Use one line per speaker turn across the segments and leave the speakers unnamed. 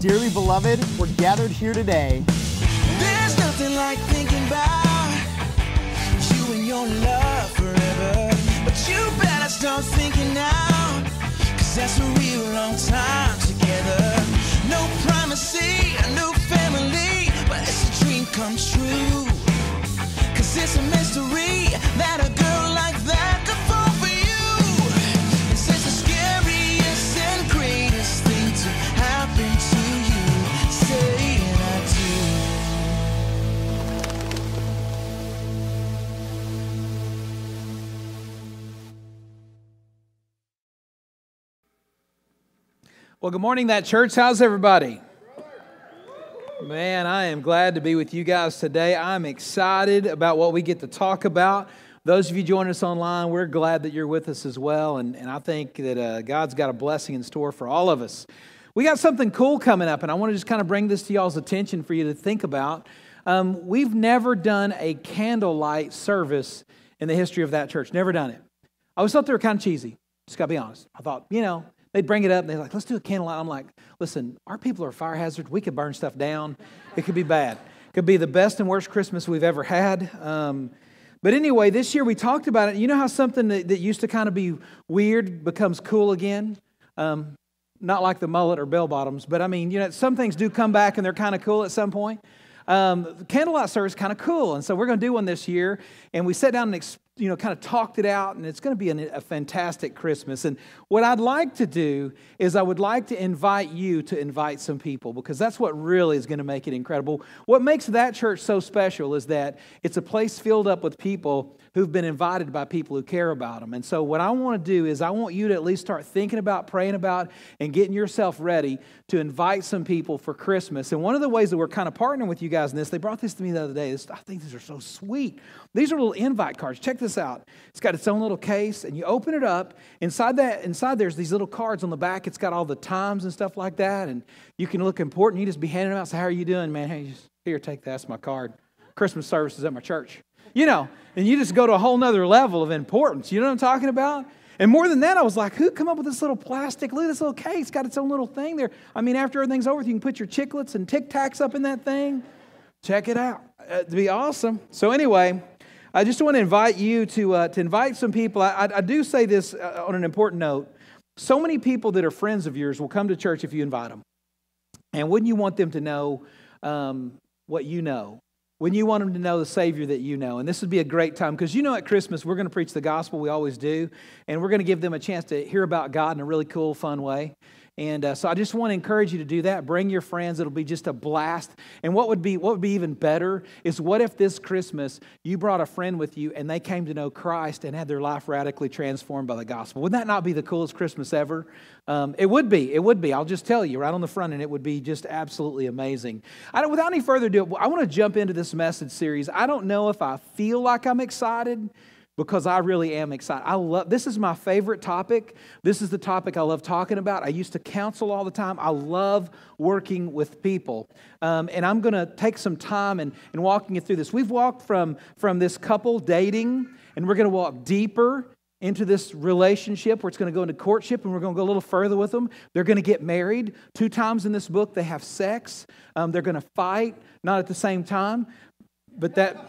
Dearly beloved, we're gathered here today.
There's nothing like thinking about you and your love forever. But you better start thinking now, cause that's a real long time together. No a new family, but it's a dream come true. Cause it's a mystery that a girl
Well, good morning, that church. How's everybody? Man, I am glad to be with you guys today. I'm excited about what we get to talk about. Those of you joining us online, we're glad that you're with us as well. And, and I think that uh, God's got a blessing in store for all of us. We got something cool coming up, and I want to just kind of bring this to y'all's attention for you to think about. Um, we've never done a candlelight service in the history of that church, never done it. I always thought they were kind of cheesy, just got to be honest. I thought, you know, they'd bring it up and they're like, let's do a candlelight. I'm like, listen, our people are fire hazard. We could burn stuff down. It could be bad. It could be the best and worst Christmas we've ever had. Um, but anyway, this year we talked about it. You know how something that, that used to kind of be weird becomes cool again? Um, not like the mullet or bell bottoms, but I mean, you know, some things do come back and they're kind of cool at some point. Um, candlelight service is kind of cool, and so we're going to do one this year. And we sat down and you know kind of talked it out, and it's going to be an, a fantastic Christmas. And what I'd like to do is I would like to invite you to invite some people because that's what really is going to make it incredible. What makes that church so special is that it's a place filled up with people who've been invited by people who care about them. And so what I want to do is I want you to at least start thinking about, praying about, and getting yourself ready to invite some people for Christmas. And one of the ways that we're kind of partnering with you guys in this, they brought this to me the other day. This, I think these are so sweet. These are little invite cards. Check this out. It's got its own little case, and you open it up. Inside that, inside there's these little cards on the back. It's got all the times and stuff like that, and you can look important. You just be handing them out. Say, "How are you doing, man? Hey, just, here, take that. That's my card. Christmas service is at my church." You know, and you just go to a whole nother level of importance. You know what I'm talking about? And more than that, I was like, who come up with this little plastic? Look at this little case. Got its own little thing there. I mean, after everything's over, you can put your chiclets and Tic Tacs up in that thing. Check it out. Uh, it'd be awesome. So anyway, I just want to invite you to, uh, to invite some people. I, I, I do say this uh, on an important note. So many people that are friends of yours will come to church if you invite them. And wouldn't you want them to know um, what you know? Wouldn't you want them to know the Savior that you know? And this would be a great time because you know at Christmas we're going to preach the gospel, we always do, and we're going to give them a chance to hear about God in a really cool, fun way. And uh, so I just want to encourage you to do that. Bring your friends. It'll be just a blast. And what would be what would be even better is what if this Christmas you brought a friend with you and they came to know Christ and had their life radically transformed by the gospel? Wouldn't that not be the coolest Christmas ever? Um, it would be. It would be. I'll just tell you right on the front, and it would be just absolutely amazing. I don't, without any further ado, I want to jump into this message series. I don't know if I feel like I'm excited because I really am excited. I love this is my favorite topic. This is the topic I love talking about. I used to counsel all the time. I love working with people. Um, and I'm going to take some time and, and walking you through this. We've walked from, from this couple dating, and we're going to walk deeper into this relationship where it's going to go into courtship and we're going to go a little further with them. They're going to get married. Two times in this book, they have sex. Um, they're going to fight, not at the same time, but that,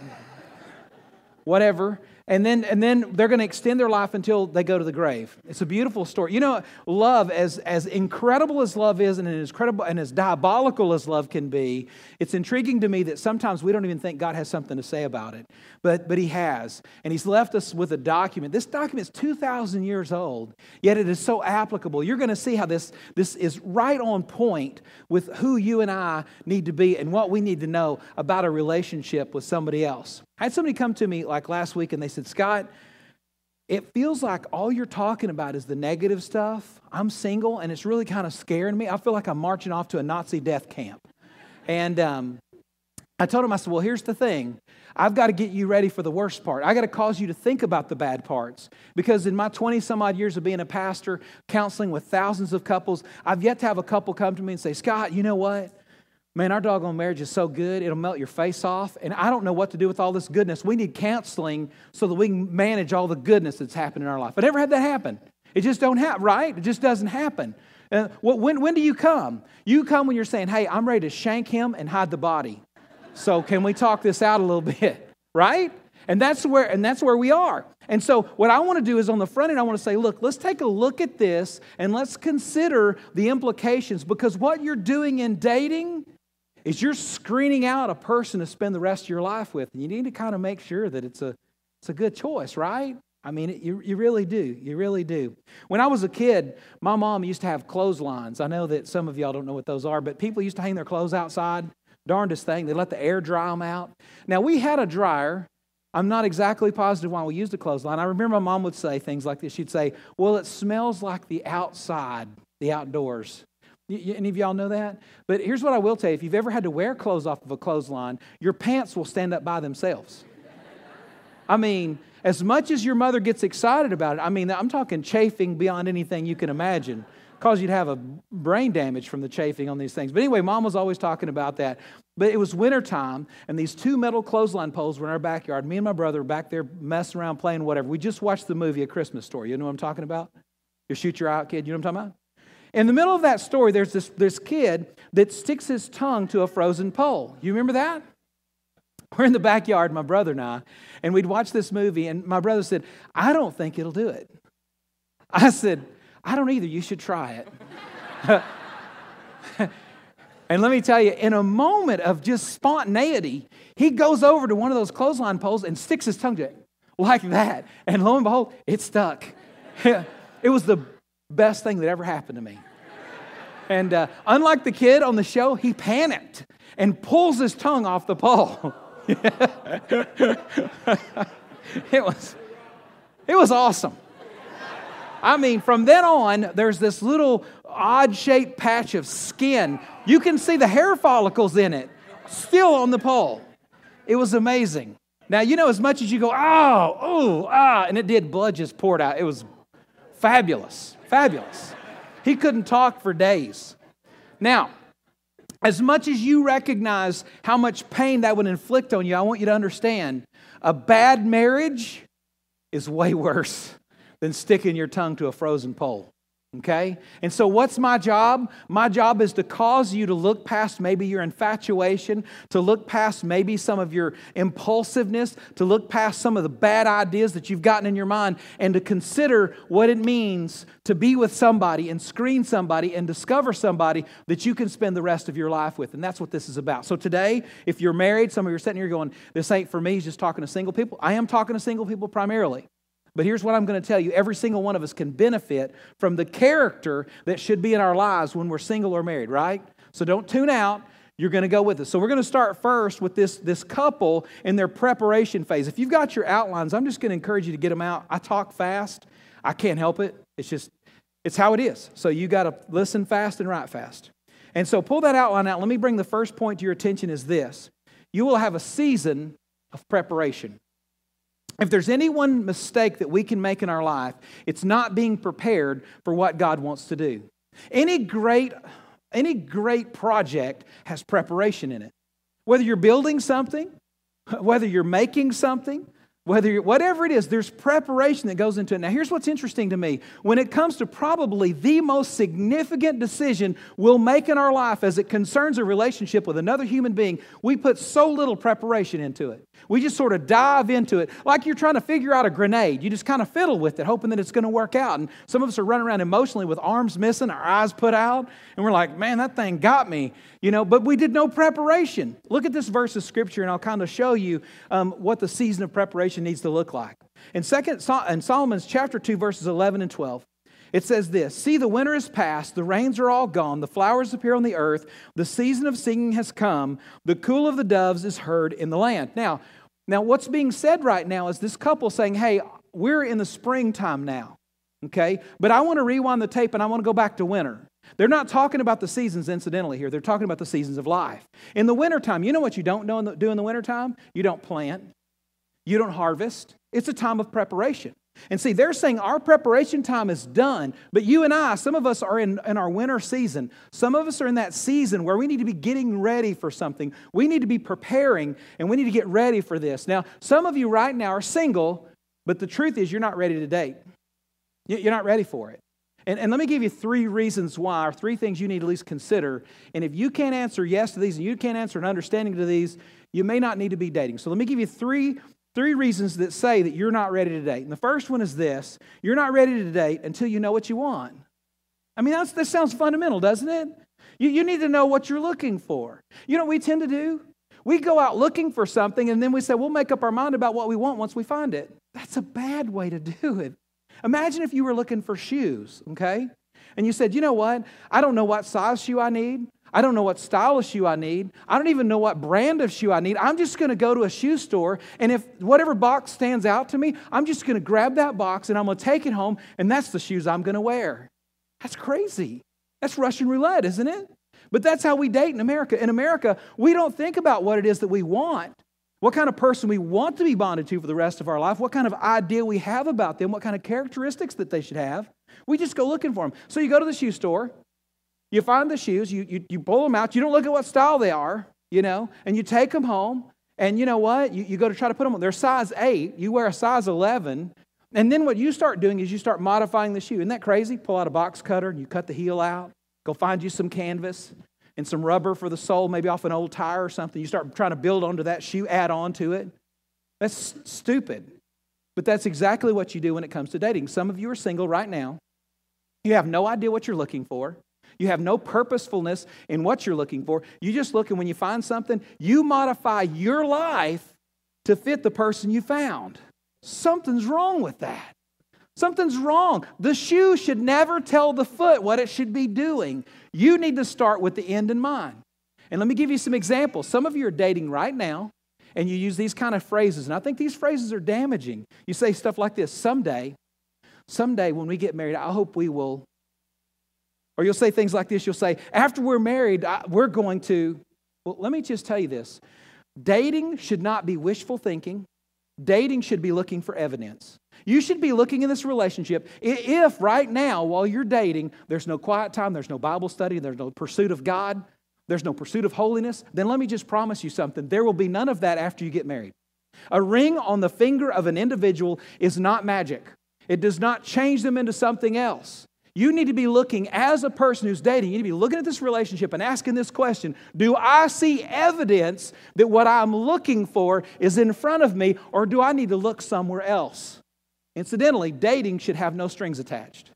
whatever and then and then they're going to extend their life until they go to the grave. It's a beautiful story. You know love as as incredible as love is and as incredible and as diabolical as love can be it's intriguing to me that sometimes we don't even think god has something to say about it. But but he has. And he's left us with a document. This document is 2000 years old yet it is so applicable. You're going to see how this this is right on point with who you and i need to be and what we need to know about a relationship with somebody else. I had somebody come to me like last week and they said, Scott, it feels like all you're talking about is the negative stuff. I'm single and it's really kind of scaring me. I feel like I'm marching off to a Nazi death camp. And um, I told him, I said, well, here's the thing. I've got to get you ready for the worst part. I got to cause you to think about the bad parts. Because in my 20 some odd years of being a pastor, counseling with thousands of couples, I've yet to have a couple come to me and say, Scott, you know what? Man, our doggone marriage is so good, it'll melt your face off. And I don't know what to do with all this goodness. We need counseling so that we can manage all the goodness that's happened in our life. I never had that happen. It just don't happen, right? It just doesn't happen. Uh, when, when do you come? You come when you're saying, hey, I'm ready to shank him and hide the body. So can we talk this out a little bit, right? And that's where and that's where we are. And so what I want to do is on the front end I want to say, look, let's take a look at this and let's consider the implications because what you're doing in dating is you're screening out a person to spend the rest of your life with. And you need to kind of make sure that it's a it's a good choice, right? I mean, you, you really do. You really do. When I was a kid, my mom used to have clotheslines. I know that some of y'all don't know what those are, but people used to hang their clothes outside. Darndest thing. They let the air dry them out. Now, we had a dryer. I'm not exactly positive why we used a clothesline. I remember my mom would say things like this. She'd say, Well, it smells like the outside, the outdoors. Any of y'all know that? But here's what I will tell you if you've ever had to wear clothes off of a clothesline, your pants will stand up by themselves. I mean, as much as your mother gets excited about it, I mean, I'm talking chafing beyond anything you can imagine. Cause you'd have a brain damage from the chafing on these things. But anyway, mom was always talking about that. But it was wintertime, and these two metal clothesline poles were in our backyard. Me and my brother were back there messing around, playing whatever. We just watched the movie A Christmas Story. You know what I'm talking about? You shoot your eye kid. You know what I'm talking about? In the middle of that story, there's this, this kid that sticks his tongue to a frozen pole. You remember that? We're in the backyard, my brother and I, and we'd watch this movie, and my brother said, I don't think it'll do it. I said, I don't either. You should try it. and let me tell you, in a moment of just spontaneity, he goes over to one of those clothesline poles and sticks his tongue to it like that. And lo and behold, it stuck. it was the best thing that ever happened to me. And uh, unlike the kid on the show, he panicked and pulls his tongue off the pole. it was it was awesome. I mean, from then on, there's this little odd shaped patch of skin. You can see the hair follicles in it, still on the pole. It was amazing. Now, you know, as much as you go, oh, oh, ah, and it did, blood just poured out. It was fabulous, fabulous. He couldn't talk for days. Now, as much as you recognize how much pain that would inflict on you, I want you to understand a bad marriage is way worse than sticking your tongue to a frozen pole. Okay? And so, what's my job? My job is to cause you to look past maybe your infatuation, to look past maybe some of your impulsiveness, to look past some of the bad ideas that you've gotten in your mind, and to consider what it means to be with somebody and screen somebody and discover somebody that you can spend the rest of your life with. And that's what this is about. So, today, if you're married, some of you are sitting here going, This ain't for me, he's just talking to single people. I am talking to single people primarily. But here's what I'm going to tell you every single one of us can benefit from the character that should be in our lives when we're single or married, right? So don't tune out. You're going to go with us. So we're going to start first with this, this couple in their preparation phase. If you've got your outlines, I'm just going to encourage you to get them out. I talk fast. I can't help it. It's just, it's how it is. So you got to listen fast and write fast. And so pull that outline out. Let me bring the first point to your attention is this. You will have a season of preparation. If there's any one mistake that we can make in our life, it's not being prepared for what God wants to do. Any great, any great project has preparation in it. Whether you're building something, whether you're making something, whether you're, whatever it is, there's preparation that goes into it. Now, here's what's interesting to me. When it comes to probably the most significant decision we'll make in our life as it concerns a relationship with another human being, we put so little preparation into it. We just sort of dive into it like you're trying to figure out a grenade. You just kind of fiddle with it, hoping that it's going to work out. And some of us are running around emotionally with arms missing, our eyes put out, and we're like, man, that thing got me. You know, but we did no preparation. Look at this verse of scripture, and I'll kind of show you um, what the season of preparation needs to look like. In second in Solomon's chapter 2, verses 11 and 12, it says this See, the winter is past, the rains are all gone, the flowers appear on the earth, the season of singing has come, the coo of the doves is heard in the land. Now, now what's being said right now is this couple saying, Hey, we're in the springtime now, okay? But I want to rewind the tape and I want to go back to winter. They're not talking about the seasons incidentally here. They're talking about the seasons of life. In the wintertime, you know what you don't do in the wintertime? You don't plant, you don't harvest. It's a time of preparation. And see, they're saying our preparation time is done, but you and I, some of us are in, in our winter season. Some of us are in that season where we need to be getting ready for something. We need to be preparing, and we need to get ready for this. Now, some of you right now are single, but the truth is you're not ready to date. You- You're not ready for it. And, and let me give you three reasons why, or three things you need to at least consider. And if you can't answer yes to these and you can't answer an understanding to these, you may not need to be dating. So let me give you three, three reasons that say that you're not ready to date. And the first one is this you're not ready to date until you know what you want. I mean, that's, that sounds fundamental, doesn't it? You, you need to know what you're looking for. You know what we tend to do? We go out looking for something and then we say, we'll make up our mind about what we want once we find it. That's a bad way to do it. Imagine if you were looking for shoes, okay? And you said, you know what? I don't know what size shoe I need. I don't know what style of shoe I need. I don't even know what brand of shoe I need. I'm just going to go to a shoe store, and if whatever box stands out to me, I'm just going to grab that box and I'm going to take it home, and that's the shoes I'm going to wear. That's crazy. That's Russian roulette, isn't it? But that's how we date in America. In America, we don't think about what it is that we want, what kind of person we want to be bonded to for the rest of our life, what kind of idea we have about them, what kind of characteristics that they should have. We just go looking for them. So you go to the shoe store, you find the shoes, you, you, you pull them out, you don't look at what style they are, you know, and you take them home. And you know what? You, you go to try to put them on. They're size 8, you wear a size 11. And then what you start doing is you start modifying the shoe. Isn't that crazy? Pull out a box cutter and you cut the heel out. Go find you some canvas and some rubber for the sole, maybe off an old tire or something. You start trying to build onto that shoe, add on to it. That's stupid. But that's exactly what you do when it comes to dating. Some of you are single right now. You have no idea what you're looking for. You have no purposefulness in what you're looking for. You just look and when you find something, you modify your life to fit the person you found. Something's wrong with that. Something's wrong. The shoe should never tell the foot what it should be doing. You need to start with the end in mind. And let me give you some examples. Some of you are dating right now, and you use these kind of phrases, and I think these phrases are damaging. You say stuff like this someday, someday when we get married, I hope we will. Or you'll say things like this you'll say, after we're married, we're going to. Well, let me just tell you this dating should not be wishful thinking, dating should be looking for evidence. You should be looking in this relationship. If right now, while you're dating, there's no quiet time, there's no Bible study, there's no pursuit of God, there's no pursuit of holiness, then let me just promise you something. There will be none of that after you get married. A ring on the finger of an individual is not magic, it does not change them into something else. You need to be looking as a person who's dating, you need to be looking at this relationship and asking this question Do I see evidence that what I'm looking for is in front of me, or do I need to look somewhere else? Incidentally, dating should have no strings attached.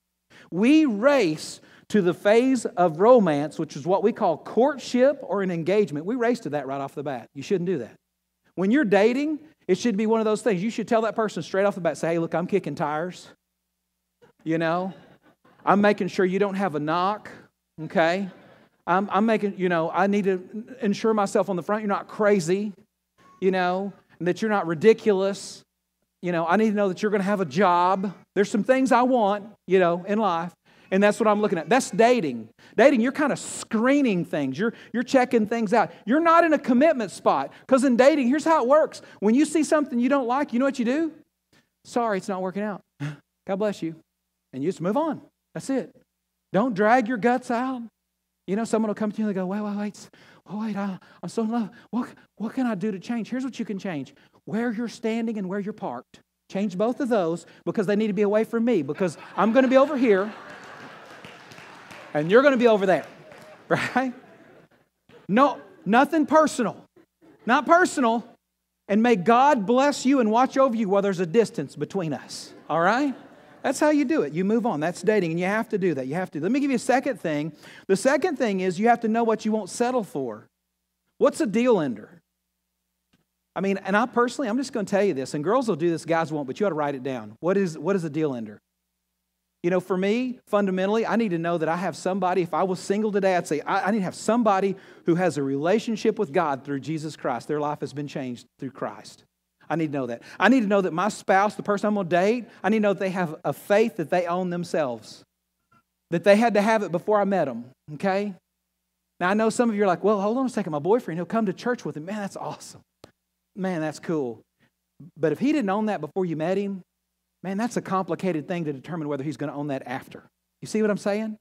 We race to the phase of romance, which is what we call courtship or an engagement. We race to that right off the bat. You shouldn't do that. When you're dating, it should be one of those things. You should tell that person straight off the bat, say, hey, look, I'm kicking tires. You know, I'm making sure you don't have a knock, okay? I'm, I'm making, you know, I need to ensure myself on the front you're not crazy, you know, and that you're not ridiculous. You know, I need to know that you're going to have a job. There's some things I want, you know, in life. And that's what I'm looking at. That's dating. Dating, you're kind of screening things. You're, you're checking things out. You're not in a commitment spot. Because in dating, here's how it works. When you see something you don't like, you know what you do? Sorry, it's not working out. God bless you. And you just move on. That's it. Don't drag your guts out. You know, someone will come to you and they go, wait, wait, wait. Oh, wait, I, I'm so in love. What, what can I do to change? Here's what you can change where you're standing and where you're parked. Change both of those because they need to be away from me because I'm going to be over here and you're going to be over there, right? No, nothing personal. Not personal. And may God bless you and watch over you while there's a distance between us, all right? That's how you do it. You move on. That's dating, and you have to do that. You have to. Let me give you a second thing. The second thing is you have to know what you won't settle for. What's a deal ender? I mean, and I personally, I'm just going to tell you this, and girls will do this, guys won't, but you ought to write it down. What is, what is a deal ender? You know, for me, fundamentally, I need to know that I have somebody. If I was single today, I'd say, I, I need to have somebody who has a relationship with God through Jesus Christ. Their life has been changed through Christ. I need to know that. I need to know that my spouse, the person I'm going to date, I need to know that they have a faith that they own themselves, that they had to have it before I met them, okay? Now, I know some of you are like, well, hold on a second. My boyfriend, he'll come to church with him. Man, that's awesome. Man, that's cool. But if he didn't own that before you met him, man, that's a complicated thing to determine whether he's going to own that after. You see what I'm saying?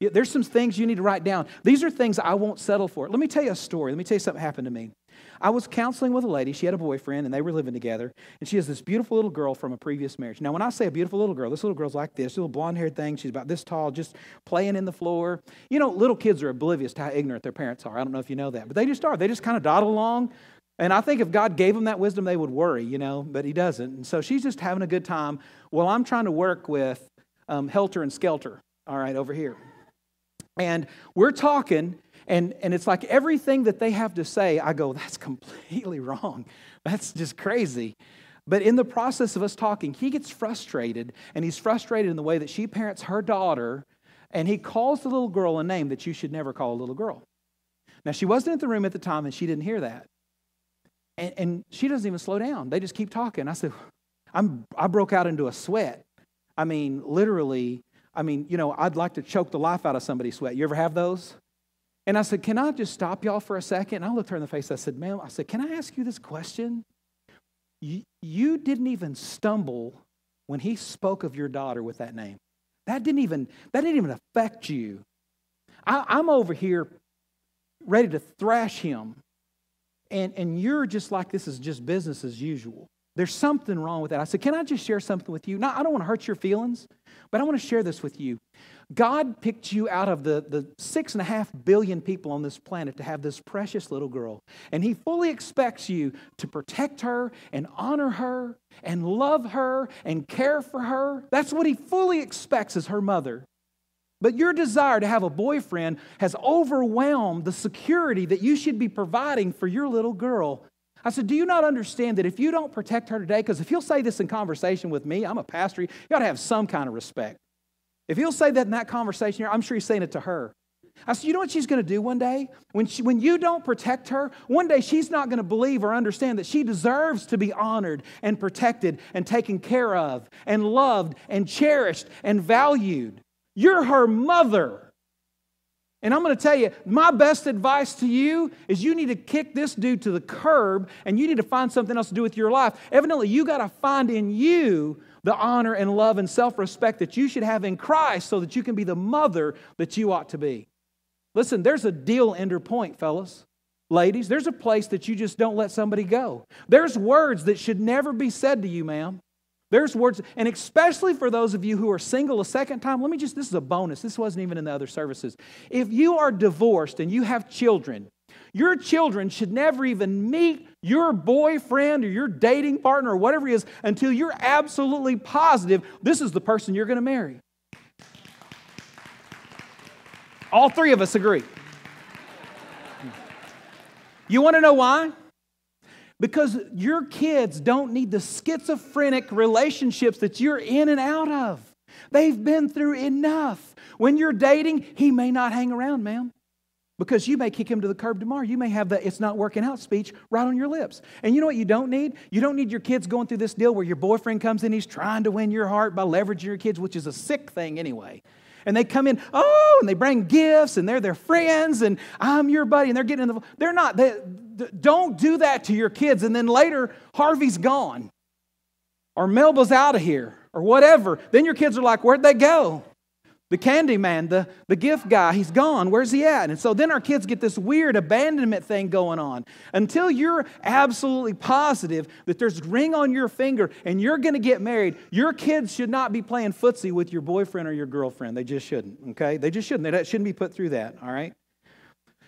There's some things you need to write down. These are things I won't settle for. Let me tell you a story. Let me tell you something happened to me. I was counseling with a lady. She had a boyfriend, and they were living together. And she has this beautiful little girl from a previous marriage. Now, when I say a beautiful little girl, this little girl's like this, little blonde haired thing. She's about this tall, just playing in the floor. You know, little kids are oblivious to how ignorant their parents are. I don't know if you know that, but they just are. They just kind of dawdle along. And I think if God gave them that wisdom, they would worry, you know, but He doesn't. And so she's just having a good time while I'm trying to work with um, Helter and Skelter, all right, over here. And we're talking, and, and it's like everything that they have to say, I go, that's completely wrong. That's just crazy. But in the process of us talking, he gets frustrated, and he's frustrated in the way that she parents her daughter, and he calls the little girl a name that you should never call a little girl. Now, she wasn't in the room at the time, and she didn't hear that. And, and she doesn't even slow down. They just keep talking. I said, I'm, I broke out into a sweat. I mean, literally, I mean, you know, I'd like to choke the life out of somebody's sweat. You ever have those? And I said, Can I just stop y'all for a second? And I looked her in the face. I said, Ma'am, I said, Can I ask you this question? You, you didn't even stumble when he spoke of your daughter with that name. That didn't even, that didn't even affect you. I, I'm over here ready to thrash him and, and you're just like this is just business as usual. There's something wrong with that. I said, Can I just share something with you? Now, I don't want to hurt your feelings, but I want to share this with you. God picked you out of the, the six and a half billion people on this planet to have this precious little girl. And He fully expects you to protect her and honor her and love her and care for her. That's what He fully expects as her mother. But your desire to have a boyfriend has overwhelmed the security that you should be providing for your little girl. I said, Do you not understand that if you don't protect her today, because if you'll say this in conversation with me, I'm a pastor, you got to have some kind of respect. If he'll say that in that conversation I'm sure he's saying it to her. I said, You know what she's going to do one day? When, she, when you don't protect her, one day she's not going to believe or understand that she deserves to be honored and protected and taken care of and loved and cherished and valued. You're her mother. And I'm going to tell you, my best advice to you is you need to kick this dude to the curb and you need to find something else to do with your life. Evidently, you got to find in you the honor and love and self respect that you should have in Christ so that you can be the mother that you ought to be. Listen, there's a deal ender point, fellas. Ladies, there's a place that you just don't let somebody go. There's words that should never be said to you, ma'am. There's words, and especially for those of you who are single a second time, let me just, this is a bonus. This wasn't even in the other services. If you are divorced and you have children, your children should never even meet your boyfriend or your dating partner or whatever he is until you're absolutely positive this is the person you're going to marry. All three of us agree. You want to know why? Because your kids don't need the schizophrenic relationships that you're in and out of. They've been through enough. When you're dating, he may not hang around, ma'am. Because you may kick him to the curb tomorrow. You may have the it's not working out speech right on your lips. And you know what you don't need? You don't need your kids going through this deal where your boyfriend comes in, he's trying to win your heart by leveraging your kids, which is a sick thing anyway and they come in, oh, and they bring gifts, and they're their friends, and I'm your buddy, and they're getting in the. They're not. They, don't do that to your kids, and then later Harvey's gone, or Melba's out of here, or whatever. Then your kids are like, where'd they go? The candy man, the, the gift guy, he's gone. Where's he at? And so then our kids get this weird abandonment thing going on. Until you're absolutely positive that there's a ring on your finger and you're going to get married, your kids should not be playing footsie with your boyfriend or your girlfriend. They just shouldn't, okay? They just shouldn't. They shouldn't be put through that, all right?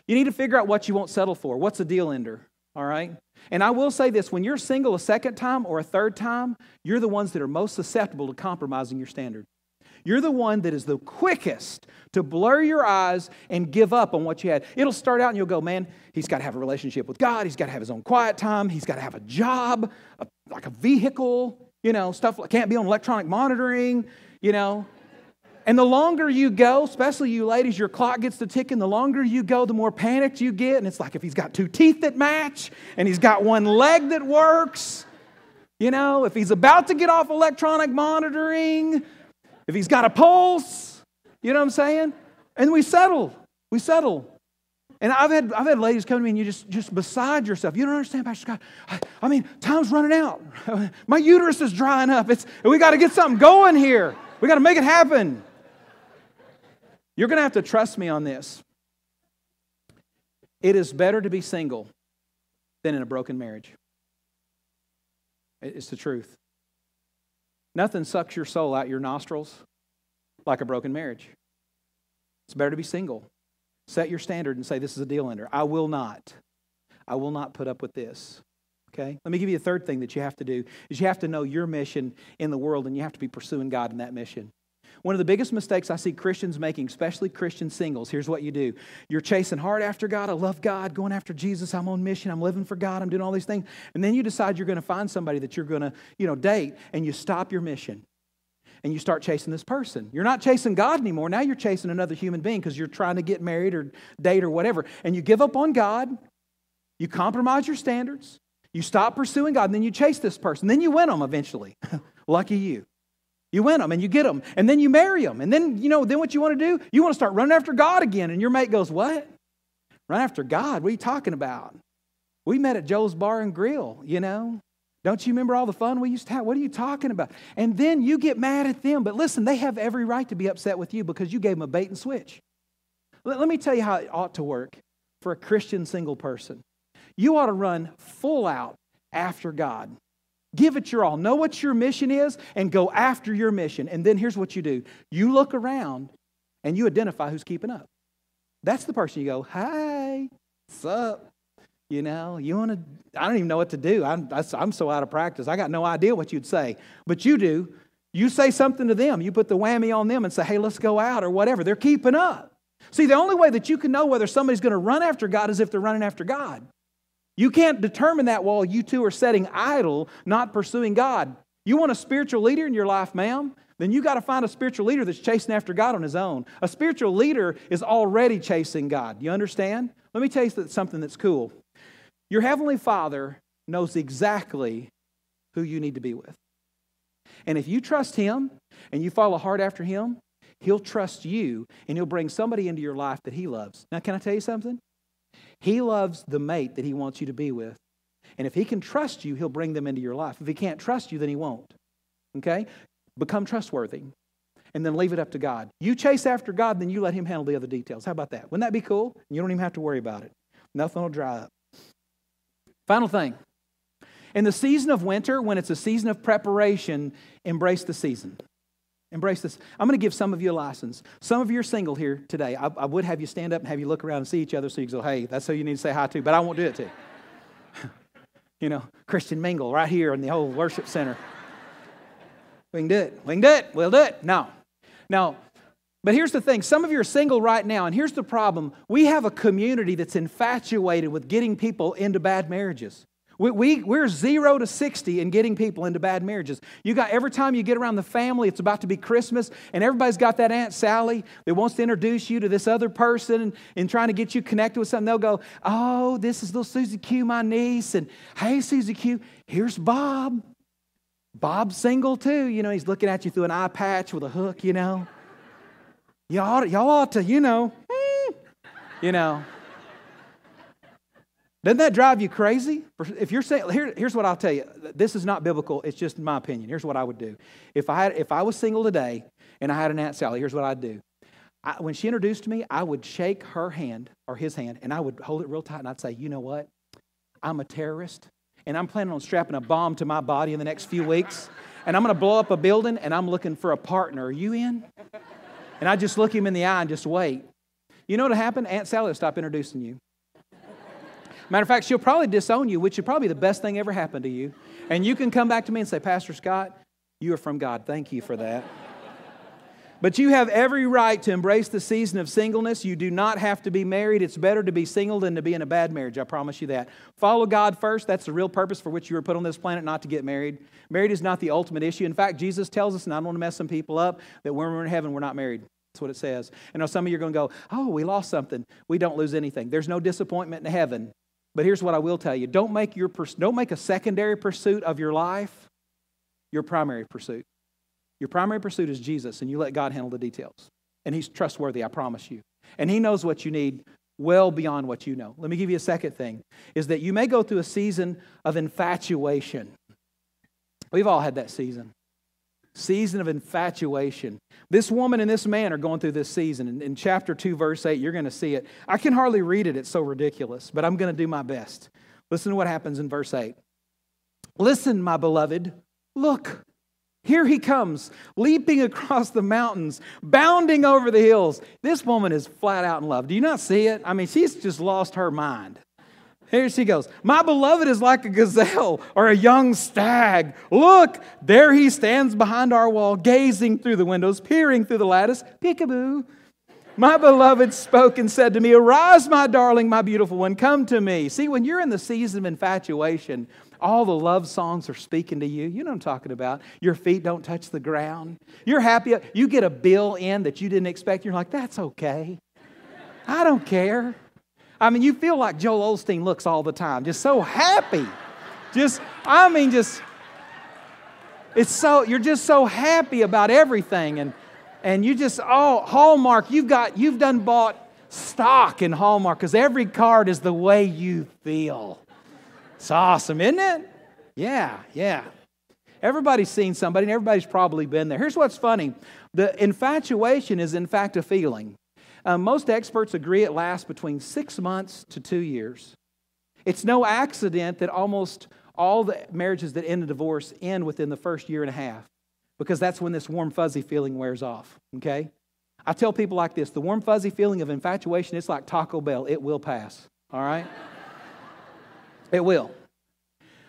You need to figure out what you won't settle for. What's a deal ender, all right? And I will say this when you're single a second time or a third time, you're the ones that are most susceptible to compromising your standard. You're the one that is the quickest to blur your eyes and give up on what you had. It'll start out and you'll go, man, he's got to have a relationship with God. He's got to have his own quiet time. He's got to have a job, a, like a vehicle, you know, stuff like can't be on electronic monitoring, you know. And the longer you go, especially you ladies, your clock gets to ticking. The longer you go, the more panicked you get. And it's like if he's got two teeth that match and he's got one leg that works, you know, if he's about to get off electronic monitoring, if he's got a pulse, you know what I'm saying? And we settle. We settle. And I've had, I've had ladies come to me and you just, just beside yourself. You don't understand, Pastor Scott. I, I mean, time's running out. My uterus is drying up. It's, we got to get something going here. We got to make it happen. You're going to have to trust me on this. It is better to be single than in a broken marriage. It's the truth. Nothing sucks your soul out your nostrils like a broken marriage. It's better to be single. Set your standard and say, This is a deal ender. I will not. I will not put up with this. Okay? Let me give you a third thing that you have to do is you have to know your mission in the world and you have to be pursuing God in that mission. One of the biggest mistakes I see Christians making, especially Christian singles, here's what you do. You're chasing hard after God. I love God, going after Jesus. I'm on mission. I'm living for God. I'm doing all these things. And then you decide you're going to find somebody that you're going to, you know, date and you stop your mission and you start chasing this person. You're not chasing God anymore. Now you're chasing another human being because you're trying to get married or date or whatever. And you give up on God. You compromise your standards. You stop pursuing God and then you chase this person. Then you win them eventually. Lucky you. You win them and you get them and then you marry them. And then, you know, then what you want to do? You want to start running after God again. And your mate goes, What? Run after God? What are you talking about? We met at Joe's Bar and Grill, you know. Don't you remember all the fun we used to have? What are you talking about? And then you get mad at them. But listen, they have every right to be upset with you because you gave them a bait and switch. Let, let me tell you how it ought to work for a Christian single person. You ought to run full out after God. Give it your all. Know what your mission is and go after your mission. And then here's what you do you look around and you identify who's keeping up. That's the person you go, Hi, what's up? You know, you want to, I don't even know what to do. I'm, I'm so out of practice. I got no idea what you'd say. But you do. You say something to them. You put the whammy on them and say, Hey, let's go out or whatever. They're keeping up. See, the only way that you can know whether somebody's going to run after God is if they're running after God. You can't determine that while you two are setting idle, not pursuing God. You want a spiritual leader in your life, ma'am? Then you got to find a spiritual leader that's chasing after God on his own. A spiritual leader is already chasing God. You understand? Let me tell you something that's cool. Your Heavenly Father knows exactly who you need to be with. And if you trust Him and you follow hard after Him, He'll trust you and He'll bring somebody into your life that He loves. Now, can I tell you something? He loves the mate that he wants you to be with. And if he can trust you, he'll bring them into your life. If he can't trust you, then he won't. Okay? Become trustworthy and then leave it up to God. You chase after God, then you let him handle the other details. How about that? Wouldn't that be cool? You don't even have to worry about it. Nothing will dry up. Final thing. In the season of winter, when it's a season of preparation, embrace the season. Embrace this. I'm going to give some of you a license. Some of you are single here today. I, I, would have you stand up and have you look around and see each other so you can go, hey, that's who you need to say hi to, but I won't do it to you. you know, Christian mingle right here in the whole worship center. We can do it. We can do it. We'll do it. No. No. But here's the thing some of you are single right now, and here's the problem. We have a community that's infatuated with getting people into bad marriages. We, we, we're zero to 60 in getting people into bad marriages. You got every time you get around the family, it's about to be Christmas, and everybody's got that Aunt Sally that wants to introduce you to this other person and, and trying to get you connected with something. They'll go, Oh, this is little Susie Q, my niece. And hey, Susie Q, here's Bob. Bob's single too. You know, he's looking at you through an eye patch with a hook, you know. Y'all, y'all ought to, you know, hmm. you know. Doesn't that drive you crazy? If you're saying, here, here's what I'll tell you. This is not biblical. It's just my opinion. Here's what I would do. If I, had, if I was single today and I had an Aunt Sally, here's what I'd do. I, when she introduced me, I would shake her hand or his hand and I would hold it real tight and I'd say, you know what? I'm a terrorist and I'm planning on strapping a bomb to my body in the next few weeks and I'm going to blow up a building and I'm looking for a partner. Are you in? And I just look him in the eye and just wait. You know what happened? Aunt Sally will stop introducing you. Matter of fact, she'll probably disown you, which is probably the best thing ever happened to you. And you can come back to me and say, Pastor Scott, you are from God. Thank you for that. But you have every right to embrace the season of singleness. You do not have to be married. It's better to be single than to be in a bad marriage. I promise you that. Follow God first. That's the real purpose for which you were put on this planet, not to get married. Married is not the ultimate issue. In fact, Jesus tells us, and I don't want to mess some people up, that when we're in heaven, we're not married. That's what it says. Know some of you are going to go, oh, we lost something. We don't lose anything. There's no disappointment in heaven. But here's what I will tell you don't make, your, don't make a secondary pursuit of your life your primary pursuit. Your primary pursuit is Jesus, and you let God handle the details. And He's trustworthy, I promise you. And He knows what you need well beyond what you know. Let me give you a second thing is that you may go through a season of infatuation. We've all had that season season of infatuation. This woman and this man are going through this season. In, in chapter 2, verse 8, you're going to see it. I can hardly read it, it's so ridiculous, but I'm going to do my best. Listen to what happens in verse 8. Listen, my beloved, look. Here he comes, leaping across the mountains, bounding over the hills. This woman is flat out in love. Do you not see it? I mean, she's just lost her mind. Here she goes. My beloved is like a gazelle or a young stag. Look, there he stands behind our wall, gazing through the windows, peering through the lattice. Peekaboo. My beloved spoke and said to me, Arise, my darling, my beautiful one, come to me. See, when you're in the season of infatuation, all the love songs are speaking to you. You know what I'm talking about. Your feet don't touch the ground. You're happy. You get a bill in that you didn't expect. You're like, That's okay. I don't care. I mean, you feel like Joel Osteen looks all the time, just so happy. Just, I mean, just, it's so, you're just so happy about everything. And, and you just, oh, Hallmark, you've got, you've done bought stock in Hallmark because every card is the way you feel. It's awesome, isn't it? Yeah, yeah. Everybody's seen somebody and everybody's probably been there. Here's what's funny the infatuation is, in fact, a feeling. Uh, most experts agree it lasts between six months to two years. It's no accident that almost all the marriages that end in divorce end within the first year and a half because that's when this warm, fuzzy feeling wears off, okay? I tell people like this the warm, fuzzy feeling of infatuation, it's like Taco Bell. It will pass, all right? it will.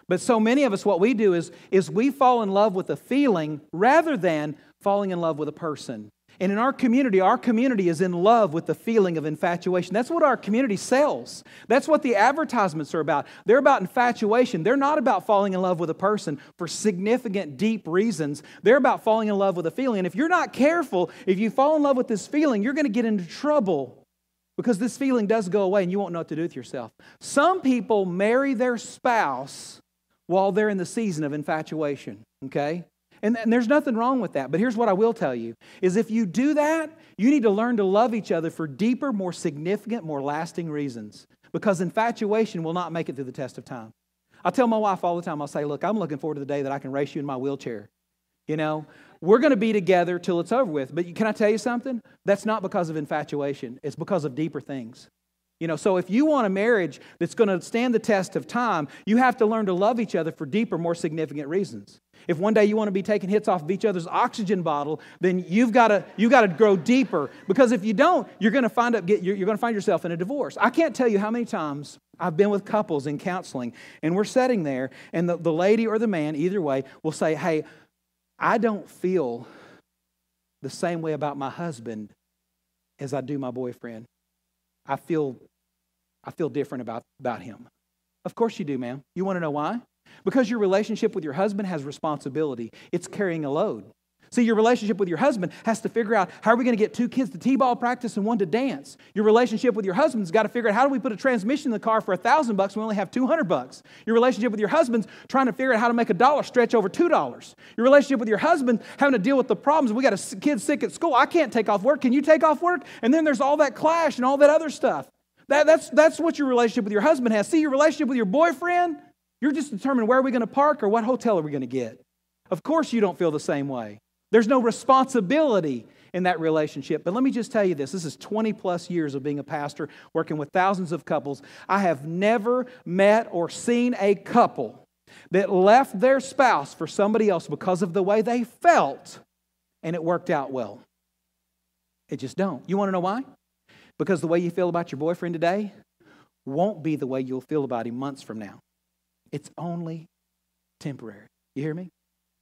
But so many of us, what we do is, is we fall in love with a feeling rather than falling in love with a person. And in our community, our community is in love with the feeling of infatuation. That's what our community sells. That's what the advertisements are about. They're about infatuation. They're not about falling in love with a person for significant, deep reasons. They're about falling in love with a feeling. And if you're not careful, if you fall in love with this feeling, you're going to get into trouble because this feeling does go away and you won't know what to do with yourself. Some people marry their spouse while they're in the season of infatuation, okay? And, and there's nothing wrong with that. But here's what I will tell you is if you do that, you need to learn to love each other for deeper, more significant, more lasting reasons. Because infatuation will not make it through the test of time. I tell my wife all the time, I'll say, look, I'm looking forward to the day that I can race you in my wheelchair. You know, we're going to be together till it's over with. But can I tell you something? That's not because of infatuation, it's because of deeper things. You know, so if you want a marriage that's going to stand the test of time, you have to learn to love each other for deeper, more significant reasons. If one day you want to be taking hits off of each other's oxygen bottle, then you've got to you've got to grow deeper because if you don't, you're going to find up get, you're, you're going to find yourself in a divorce. I can't tell you how many times I've been with couples in counseling, and we're sitting there, and the, the lady or the man, either way, will say, "Hey, I don't feel the same way about my husband as I do my boyfriend. I feel I feel different about, about him. Of course you do, ma'am. You want to know why? Because your relationship with your husband has responsibility, it's carrying a load. See, your relationship with your husband has to figure out how are we going to get two kids to t-ball practice and one to dance. Your relationship with your husband's got to figure out how do we put a transmission in the car for a thousand bucks when we only have two hundred bucks. Your relationship with your husband's trying to figure out how to make a dollar stretch over two dollars. Your relationship with your husband having to deal with the problems. We got a kid sick at school. I can't take off work. Can you take off work? And then there's all that clash and all that other stuff. That, that's, that's what your relationship with your husband has. See, your relationship with your boyfriend, you're just determining where are we going to park or what hotel are we going to get. Of course, you don't feel the same way. There's no responsibility in that relationship. But let me just tell you this this is 20 plus years of being a pastor, working with thousands of couples. I have never met or seen a couple that left their spouse for somebody else because of the way they felt and it worked out well. It just don't. You want to know why? Because the way you feel about your boyfriend today won't be the way you'll feel about him months from now. It's only temporary. You hear me?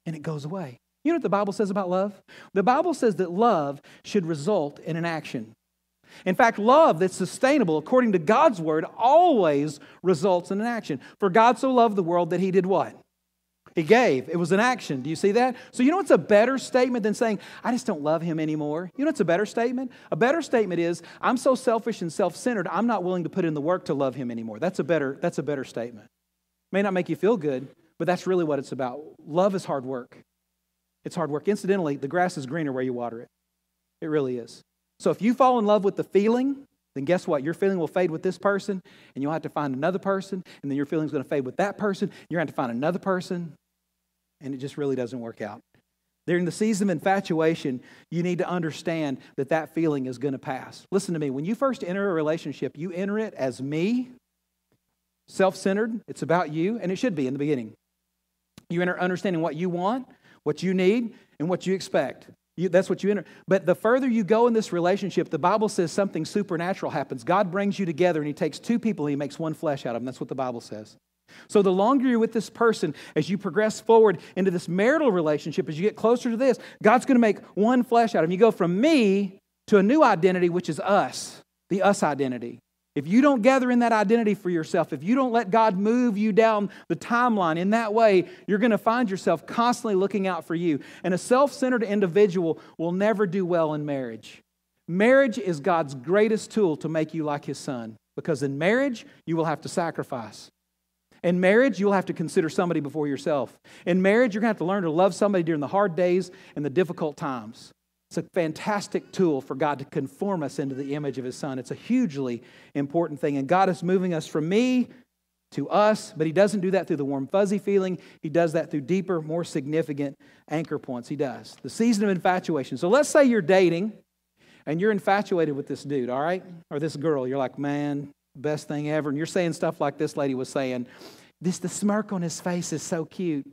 And it goes away. You know what the Bible says about love? The Bible says that love should result in an action. In fact, love that's sustainable according to God's word always results in an action. For God so loved the world that he did what? He gave. It was an action. Do you see that? So, you know what's a better statement than saying, I just don't love him anymore? You know what's a better statement? A better statement is, I'm so selfish and self centered, I'm not willing to put in the work to love him anymore. That's a better, that's a better statement. May not make you feel good, but that's really what it's about. Love is hard work. It's hard work. Incidentally, the grass is greener where you water it. It really is. So, if you fall in love with the feeling, then guess what? Your feeling will fade with this person, and you'll have to find another person, and then your feeling's going to fade with that person. You're going to have to find another person, and it just really doesn't work out. During the season of infatuation, you need to understand that that feeling is going to pass. Listen to me. When you first enter a relationship, you enter it as me self centered, it's about you, and it should be in the beginning. You enter understanding what you want, what you need, and what you expect. You, that's what you enter. But the further you go in this relationship, the Bible says something supernatural happens. God brings you together and He takes two people and He makes one flesh out of them. That's what the Bible says. So the longer you're with this person, as you progress forward into this marital relationship, as you get closer to this, God's going to make one flesh out of them. You go from me to a new identity, which is us, the us identity. If you don't gather in that identity for yourself, if you don't let God move you down the timeline in that way, you're going to find yourself constantly looking out for you. And a self centered individual will never do well in marriage. Marriage is God's greatest tool to make you like His Son because in marriage, you will have to sacrifice. In marriage, you'll have to consider somebody before yourself. In marriage, you're going to have to learn to love somebody during the hard days and the difficult times. It's a fantastic tool for God to conform us into the image of His Son. It's a hugely important thing. And God is moving us from me to us, but He doesn't do that through the warm, fuzzy feeling. He does that through deeper, more significant anchor points. He does. The season of infatuation. So let's say you're dating and you're infatuated with this dude, all right? Or this girl. You're like, man, best thing ever. And you're saying stuff like this lady was saying. This, the smirk on his face is so cute.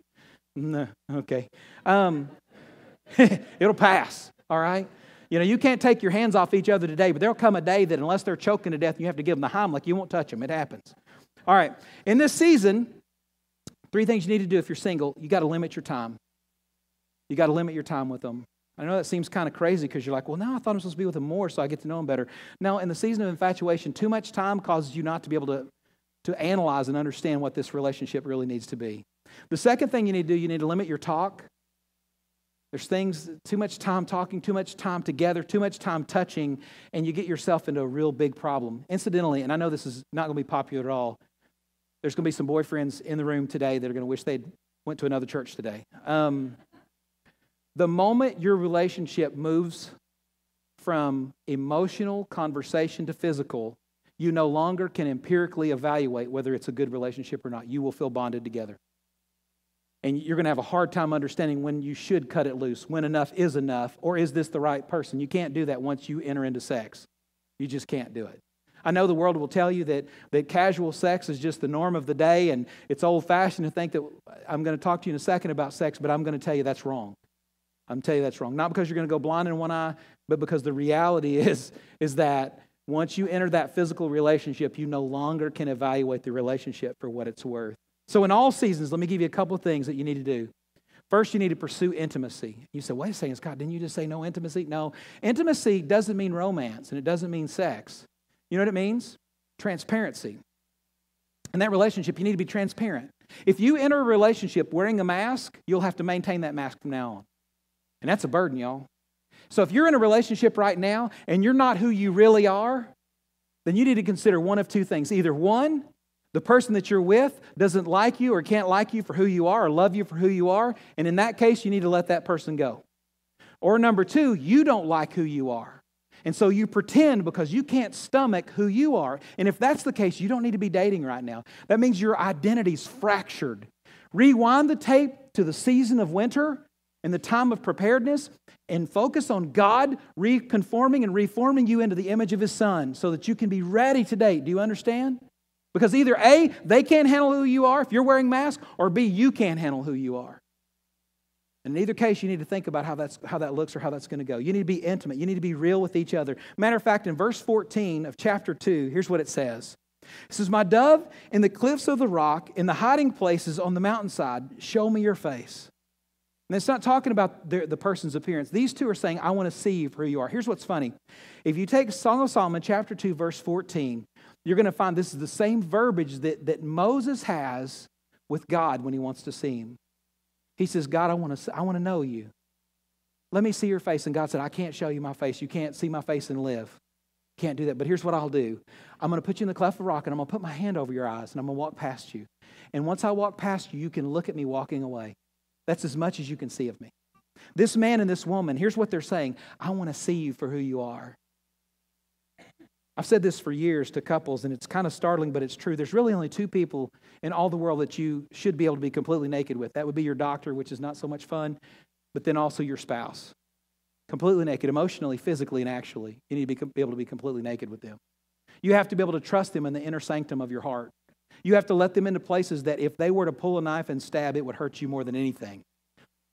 No, okay. Um, it'll pass. All right? You know, you can't take your hands off each other today, but there'll come a day that unless they're choking to death, you have to give them the Heimlich. You won't touch them. It happens. All right. In this season, three things you need to do if you're single. You got to limit your time. You got to limit your time with them. I know that seems kind of crazy because you're like, well, now I thought I'm supposed to be with them more so I get to know them better. Now, in the season of infatuation, too much time causes you not to be able to, to analyze and understand what this relationship really needs to be. The second thing you need to do, you need to limit your talk. There's things, too much time talking, too much time together, too much time touching, and you get yourself into a real big problem. Incidentally, and I know this is not going to be popular at all, there's going to be some boyfriends in the room today that are going to wish they'd went to another church today. Um, the moment your relationship moves from emotional conversation to physical, you no longer can empirically evaluate whether it's a good relationship or not. You will feel bonded together. And you're going to have a hard time understanding when you should cut it loose, when enough is enough, or is this the right person? You can't do that once you enter into sex. You just can't do it. I know the world will tell you that, that casual sex is just the norm of the day and it's old fashioned to think that I'm going to talk to you in a second about sex, but I'm going to tell you that's wrong. I'm telling you that's wrong. Not because you're going to go blind in one eye, but because the reality is, is that once you enter that physical relationship, you no longer can evaluate the relationship for what it's worth. So, in all seasons, let me give you a couple of things that you need to do. First, you need to pursue intimacy. You say, wait a second, Scott, didn't you just say no intimacy? No. Intimacy doesn't mean romance and it doesn't mean sex. You know what it means? Transparency. In that relationship, you need to be transparent. If you enter a relationship wearing a mask, you'll have to maintain that mask from now on. And that's a burden, y'all. So if you're in a relationship right now and you're not who you really are, then you need to consider one of two things. Either one, the person that you're with doesn't like you or can't like you for who you are or love you for who you are. And in that case, you need to let that person go. Or number two, you don't like who you are. And so you pretend because you can't stomach who you are. And if that's the case, you don't need to be dating right now. That means your identity's fractured. Rewind the tape to the season of winter and the time of preparedness and focus on God reconforming and reforming you into the image of His Son so that you can be ready to date. Do you understand? Because either A, they can't handle who you are if you're wearing masks, or B, you can't handle who you are. In either case, you need to think about how, that's, how that looks or how that's going to go. You need to be intimate. You need to be real with each other. Matter of fact, in verse 14 of chapter 2, here's what it says. It says, My dove, in the cliffs of the rock, in the hiding places on the mountainside, show me your face. And it's not talking about the, the, person's appearance. These two are saying, I want to see who you are. Here's what's funny. If you take Song of Solomon, chapter 2, verse 14, you're going to find this is the same verbiage that, that Moses has with God when he wants to see him. He says, God, I want to, I want to know you. Let me see your face. And God said, I can't show you my face. You can't see my face and live. Can't do that. But here's what I'll do I'm going to put you in the cleft of rock and I'm going to put my hand over your eyes and I'm going to walk past you. And once I walk past you, you can look at me walking away. That's as much as you can see of me. This man and this woman, here's what they're saying I want to see you for who you are. I've said this for years to couples, and it's kind of startling, but it's true. There's really only two people in all the world that you should be able to be completely naked with. That would be your doctor, which is not so much fun, but then also your spouse. Completely naked, emotionally, physically, and actually. You need to be, be able to be completely naked with them. You have to be able to trust them in the inner sanctum of your heart. You have to let them into places that if they were to pull a knife and stab, it would hurt you more than anything.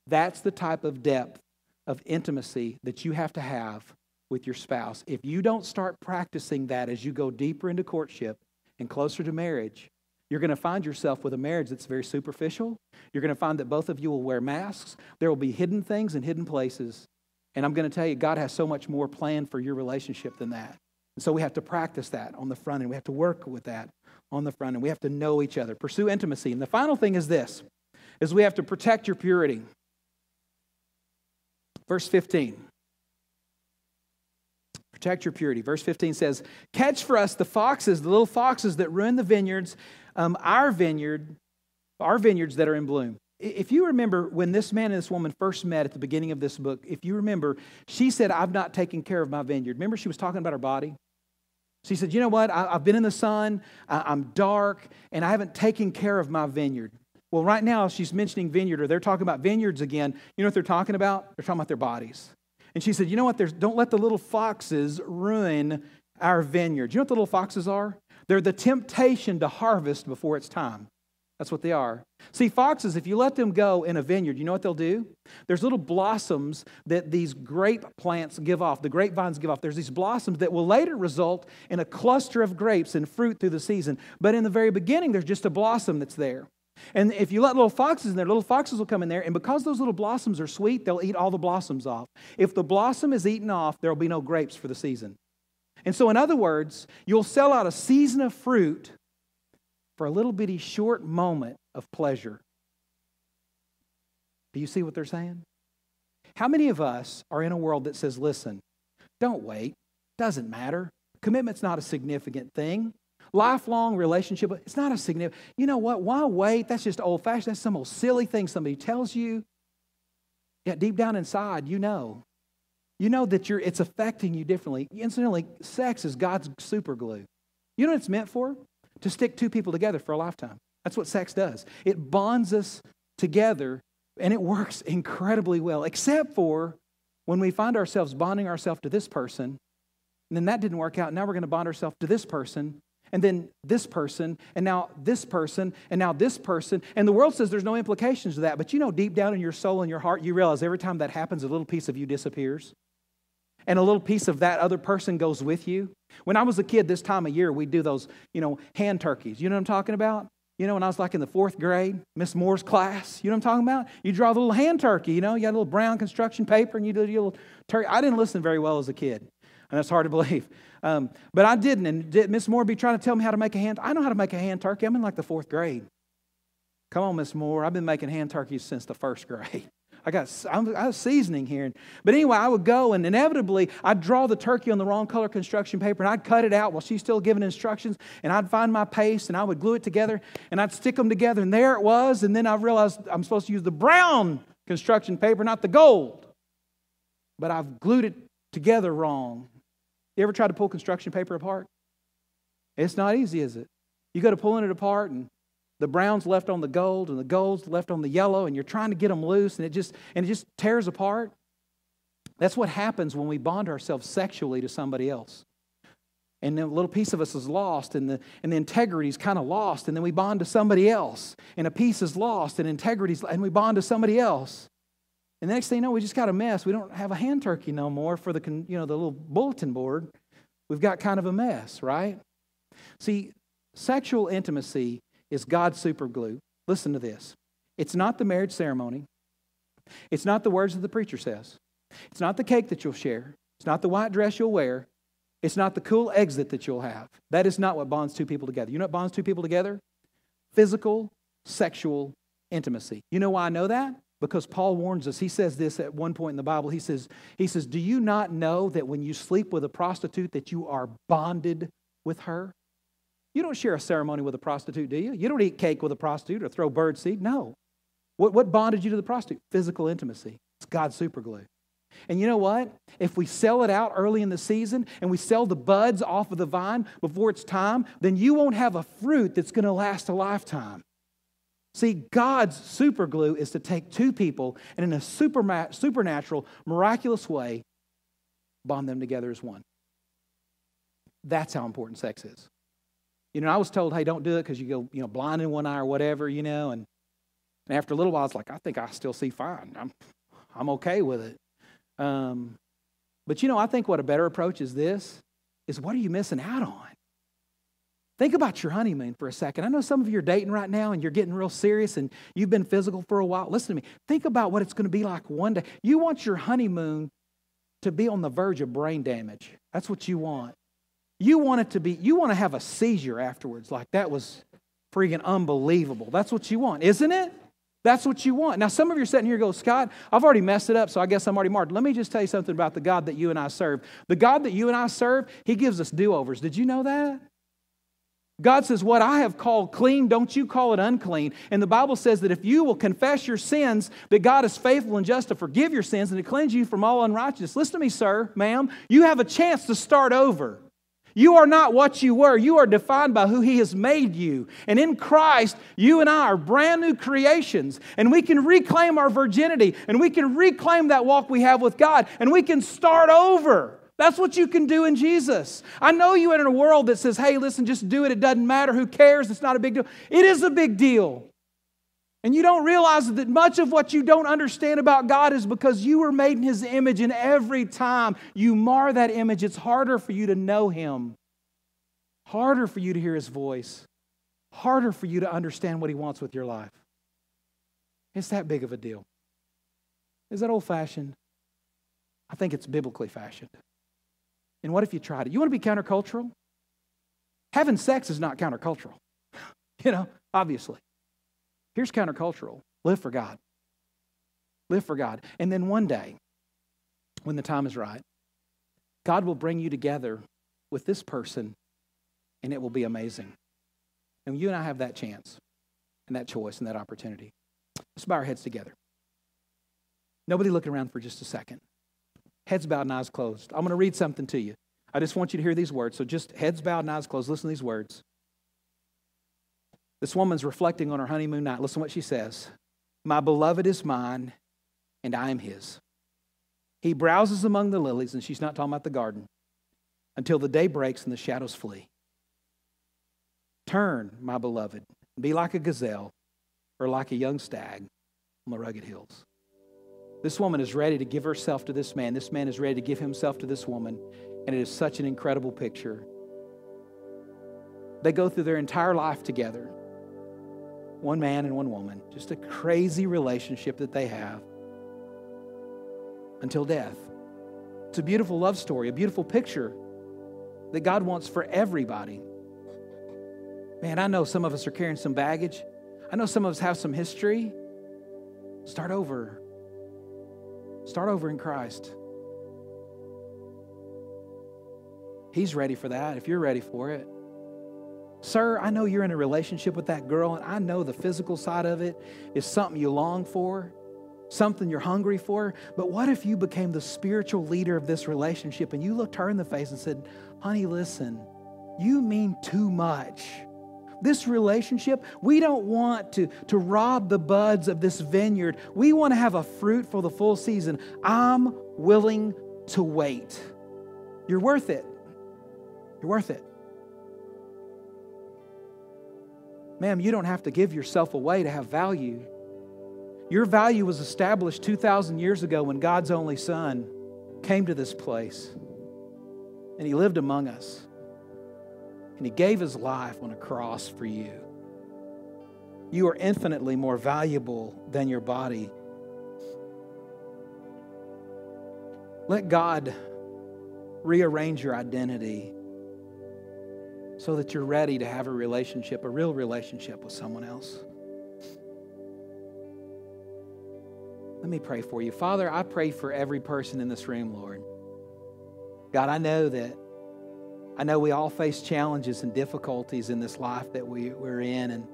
That's the type of depth of intimacy that you have to have with your spouse. If you don't start practicing that as you go deeper into courtship and closer to marriage, you're going to find yourself with a marriage that's very superficial. You're going to find that both of you will wear masks. There will be hidden things and hidden places. And I'm going to tell you, God has so much more planned for your relationship than that. And so we have to practice that on the front end. We have to work with that on the front end. We have to know each other, pursue intimacy. And the final thing is this, is we have to protect your purity. Verse 15. Protect your purity. Verse 15 says, Catch for us the foxes, the little foxes that ruin the vineyards, um, our vineyard, our vineyards that are in bloom. If you remember when this man and this woman first met at the beginning of this book, if you remember, she said, I've not taken care of my vineyard. Remember, she was talking about her body? She said, You know what? I, have been in the sun, I'm dark, and I haven't taken care of my vineyard. Well, right now, she's mentioning vineyard, or they're talking about vineyards again. You know what they're talking about? They're talking about their bodies. And she said, You know what? There's, don't let the little foxes ruin our vineyard. You know what the little foxes are? They're the temptation to harvest before it's time. That's what they are. See, foxes, if you let them go in a vineyard, you know what they'll do? There's little blossoms that these grape plants give off, the grapevines give off. There's these blossoms that will later result in a cluster of grapes and fruit through the season. But in the very beginning, there's just a blossom that's there. And if you let little foxes in there, little foxes will come in there, and because those little blossoms are sweet, they'll eat all the blossoms off. If the blossom is eaten off, there will be no grapes for the season. And so, in other words, you'll sell out a season of fruit for a little bitty short moment of pleasure. Do you see what they're saying? How many of us are in a world that says, listen, don't wait, doesn't matter. Commitment's not a significant thing. Lifelong relationship, it's not a significant. You know what? Why wait? That's just old fashioned. That's some old silly thing somebody tells you. Yet deep down inside, you know. You know that you're, it's affecting you differently. Incidentally, sex is God's super glue. You know what it's meant for? To stick two people together for a lifetime. That's what sex does. It bonds us together, and it works incredibly well, except for when we find ourselves bonding ourselves to this person, and then that didn't work out. Now we're going to bond ourselves to this person, and then this person, and now this person, and now this person. And the world says there's no implications to that. But you know, deep down in your soul and your heart, you realize every time that happens, a little piece of you disappears. And a little piece of that other person goes with you. When I was a kid, this time of year, we'd do those, you know, hand turkeys. You know what I'm talking about? You know, when I was like in the fourth grade, Miss Moore's class, you know what I'm talking about? You draw the little hand turkey, you know, you got a little brown construction paper and you do your little turkey. I didn't listen very well as a kid, and that's hard to believe. Um, but I didn't. And did Miss Moore be trying to tell me how to make a hand? I know how to make a hand turkey. I'm in like the fourth grade. Come on, Miss Moore. I've been making hand turkeys since the first grade. I got I'm, I seasoning here. But anyway, I would go and inevitably I'd draw the turkey on the wrong color construction paper and I'd cut it out while she's still giving instructions and I'd find my paste and I would glue it together and I'd stick them together and there it was. And then I realized I'm supposed to use the brown construction paper, not the gold. But I've glued it together wrong. You ever try to pull construction paper apart? It's not easy, is it? You go to pulling it apart and the brown's left on the gold and the gold's left on the yellow and you're trying to get them loose and it just and it just tears apart. That's what happens when we bond ourselves sexually to somebody else. And a little piece of us is lost, and the, and the integrity is kind of lost, and then we bond to somebody else, and a piece is lost, and integrity's and we bond to somebody else. And the next thing you know, we just got a mess. We don't have a hand turkey no more for the, you know, the little bulletin board. We've got kind of a mess, right? See, sexual intimacy is God's super glue. Listen to this. It's not the marriage ceremony. It's not the words that the preacher says. It's not the cake that you'll share. It's not the white dress you'll wear. It's not the cool exit that you'll have. That is not what bonds two people together. You know what bonds two people together? Physical, sexual intimacy. You know why I know that? Because Paul warns us. He says this at one point in the Bible. He says, he says, Do you not know that when you sleep with a prostitute that you are bonded with her? You don't share a ceremony with a prostitute, do you? You don't eat cake with a prostitute or throw bird seed. No. What, what bonded you to the prostitute? Physical intimacy. It's God's superglue. And you know what? If we sell it out early in the season and we sell the buds off of the vine before it's time, then you won't have a fruit that's going to last a lifetime. See, God's super glue is to take two people and in a super, supernatural, miraculous way, bond them together as one. That's how important sex is. You know, I was told, hey, don't do it because you go, you know, blind in one eye or whatever, you know. And, and after a little while, I was like, I think I still see fine. I'm, I'm okay with it. Um, but you know, I think what a better approach is this is what are you missing out on? Think about your honeymoon for a second. I know some of you are dating right now and you're getting real serious and you've been physical for a while. Listen to me. Think about what it's going to be like one day. You want your honeymoon to be on the verge of brain damage. That's what you want. You want it to be, you want to have a seizure afterwards. Like that was freaking unbelievable. That's what you want, isn't it? That's what you want. Now, some of you are sitting here go, Scott, I've already messed it up, so I guess I'm already marked. Let me just tell you something about the God that you and I serve. The God that you and I serve, He gives us do overs. Did you know that? God says, What I have called clean, don't you call it unclean. And the Bible says that if you will confess your sins, that God is faithful and just to forgive your sins and to cleanse you from all unrighteousness. Listen to me, sir, ma'am. You have a chance to start over. You are not what you were. You are defined by who He has made you. And in Christ, you and I are brand new creations. And we can reclaim our virginity and we can reclaim that walk we have with God and we can start over. That's what you can do in Jesus. I know you are in a world that says, hey, listen, just do it. It doesn't matter. Who cares? It's not a big deal. It is a big deal. And you don't realize that much of what you don't understand about God is because you were made in His image, and every time you mar that image, it's harder for you to know Him, harder for you to hear His voice, harder for you to understand what He wants with your life. It's that big of a deal. Is that old fashioned? I think it's biblically fashioned. And what if you tried it? You want to be countercultural? Having sex is not countercultural, you know, obviously. Here's countercultural live for God. Live for God. And then one day, when the time is right, God will bring you together with this person, and it will be amazing. And you and I have that chance, and that choice, and that opportunity. Let's bow our heads together. Nobody looking around for just a second heads bowed and eyes closed. I'm going to read something to you. I just want you to hear these words. So just heads bowed and eyes closed. Listen to these words. This woman's reflecting on her honeymoon night. Listen to what she says My beloved is mine, and I am his. He browses among the lilies, and she's not talking about the garden, until the day breaks and the shadows flee. Turn, my beloved, be like a gazelle or like a young stag on the rugged hills. This woman is ready to give herself to this man. This man is ready to give himself to this woman. And it is such an incredible picture. They go through their entire life together one man and one woman. Just a crazy relationship that they have until death. It's a beautiful love story, a beautiful picture that God wants for everybody. Man, I know some of us are carrying some baggage. I know some of us have some history. Start over. Start over in Christ. He's ready for that if you're ready for it. Sir, I know you're in a relationship with that girl, and I know the physical side of it is something you long for, something you're hungry for. But what if you became the spiritual leader of this relationship and you looked her in the face and said, Honey, listen, you mean too much. This relationship, we don't want to, to rob the buds of this vineyard. We want to have a fruit for the full season. I'm willing to wait. You're worth it. You're worth it. Ma'am, you don't have to give yourself away to have value. Your value was established 2,000 years ago when God's only Son came to this place and He lived among us and He gave His life on a cross for you. You are infinitely more valuable than your body. Let God rearrange your identity so that you're ready to have a relationship, a real relationship with someone else. Let me pray for you. Father, I pray for every person in this room, Lord. God, I know that I know we all face challenges and difficulties in this life that we, we're in. And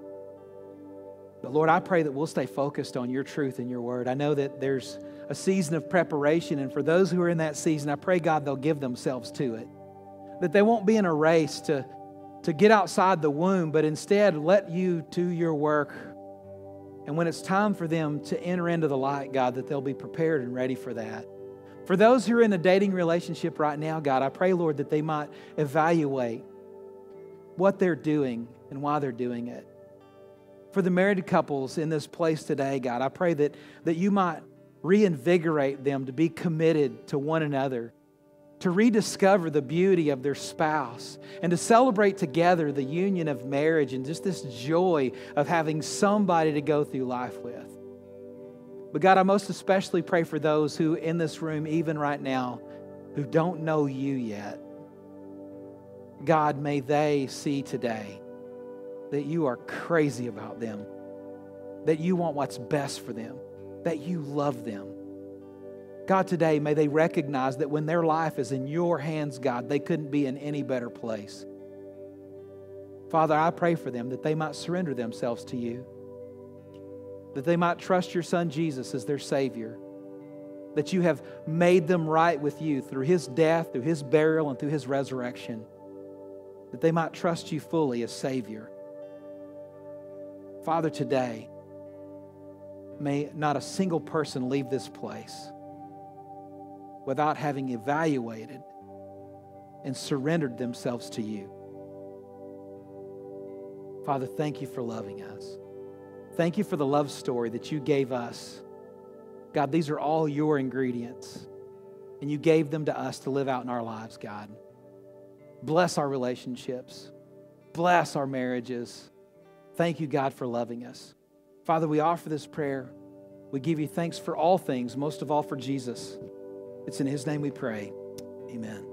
but Lord, I pray that we'll stay focused on your truth and your word. I know that there's a season of preparation, and for those who are in that season, I pray, God, they'll give themselves to it. That they won't be in a race to, to get outside the womb, but instead let you do your work. And when it's time for them to enter into the light, God, that they'll be prepared and ready for that. For those who are in a dating relationship right now, God, I pray, Lord, that they might evaluate what they're doing and why they're doing it. For the married couples in this place today, God, I pray that, that you might reinvigorate them to be committed to one another, to rediscover the beauty of their spouse, and to celebrate together the union of marriage and just this joy of having somebody to go through life with. But God, I most especially pray for those who in this room, even right now, who don't know you yet. God, may they see today that you are crazy about them, that you want what's best for them, that you love them. God, today, may they recognize that when their life is in your hands, God, they couldn't be in any better place. Father, I pray for them that they might surrender themselves to you, that they might trust your Son Jesus as their Savior, that you have made them right with you through his death, through his burial, and through his resurrection, that they might trust you fully as Savior. Father, today, may not a single person leave this place without having evaluated and surrendered themselves to you. Father, thank you for loving us. Thank you for the love story that you gave us. God, these are all your ingredients, and you gave them to us to live out in our lives, God. Bless our relationships, bless our marriages. Thank you, God, for loving us. Father, we offer this prayer. We give you thanks for all things, most of all for Jesus. It's in his name we pray. Amen.